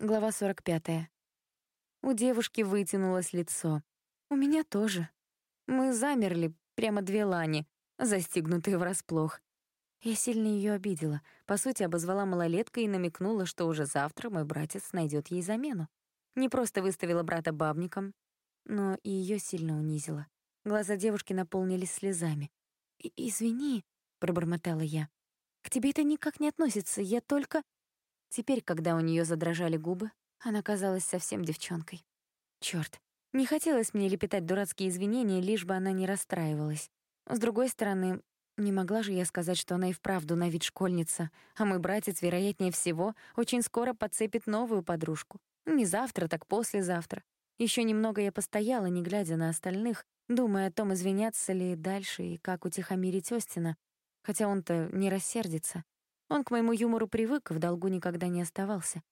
Глава 45. У девушки вытянулось лицо. У меня тоже. Мы замерли, прямо две лани, застигнутые врасплох. Я сильно ее обидела. По сути, обозвала малолеткой и намекнула, что уже завтра мой братец найдет ей замену. Не просто выставила брата бабником, но и ее сильно унизила. Глаза девушки наполнились слезами. «Извини», — пробормотала я. «К тебе это никак не относится, я только...» Теперь, когда у нее задрожали губы, она казалась совсем девчонкой. Черт, не хотелось мне лепетать дурацкие извинения, лишь бы она не расстраивалась. С другой стороны, не могла же я сказать, что она и вправду на вид школьница, а мой братец, вероятнее всего, очень скоро подцепит новую подружку. Не завтра, так послезавтра. Еще немного я постояла, не глядя на остальных, думая о том, извиняться ли дальше и как утихомирить Остина, хотя он-то не рассердится. Он к моему юмору привык, в долгу никогда не оставался.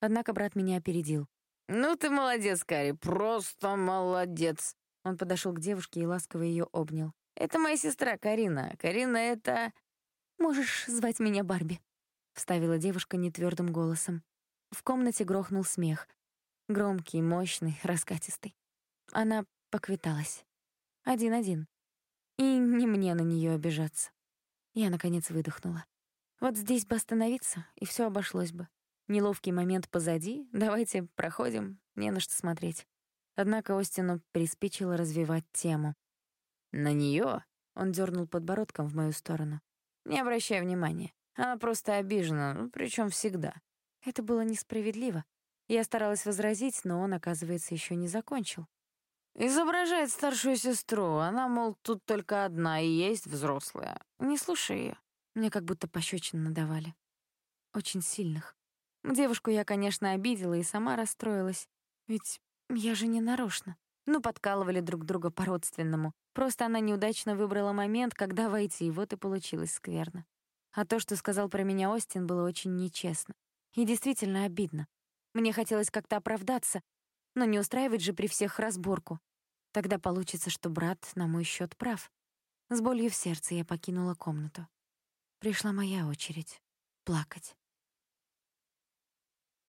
Однако брат меня опередил. «Ну ты молодец, Кари, просто молодец!» Он подошел к девушке и ласково ее обнял. «Это моя сестра Карина. Карина — это...» «Можешь звать меня Барби», — вставила девушка нетвердым голосом. В комнате грохнул смех. Громкий, мощный, раскатистый. Она поквиталась. Один-один. И не мне на нее обижаться. Я, наконец, выдохнула. Вот здесь бы остановиться, и все обошлось бы. Неловкий момент позади, давайте проходим, не на что смотреть. Однако Остину приспичило развивать тему. «На нее? Он дернул подбородком в мою сторону. «Не обращай внимания. Она просто обижена, ну, причем всегда». Это было несправедливо. Я старалась возразить, но он, оказывается, еще не закончил. «Изображает старшую сестру. Она, мол, тут только одна и есть взрослая. Не слушай ее. Мне как будто пощечин надавали. Очень сильных. Девушку я, конечно, обидела и сама расстроилась. Ведь я же не нарочно. Ну, подкалывали друг друга по-родственному. Просто она неудачно выбрала момент, когда войти, и вот и получилось скверно. А то, что сказал про меня Остин, было очень нечестно. И действительно обидно. Мне хотелось как-то оправдаться, но не устраивать же при всех разборку. Тогда получится, что брат на мой счет прав. С болью в сердце я покинула комнату. Пришла моя очередь плакать.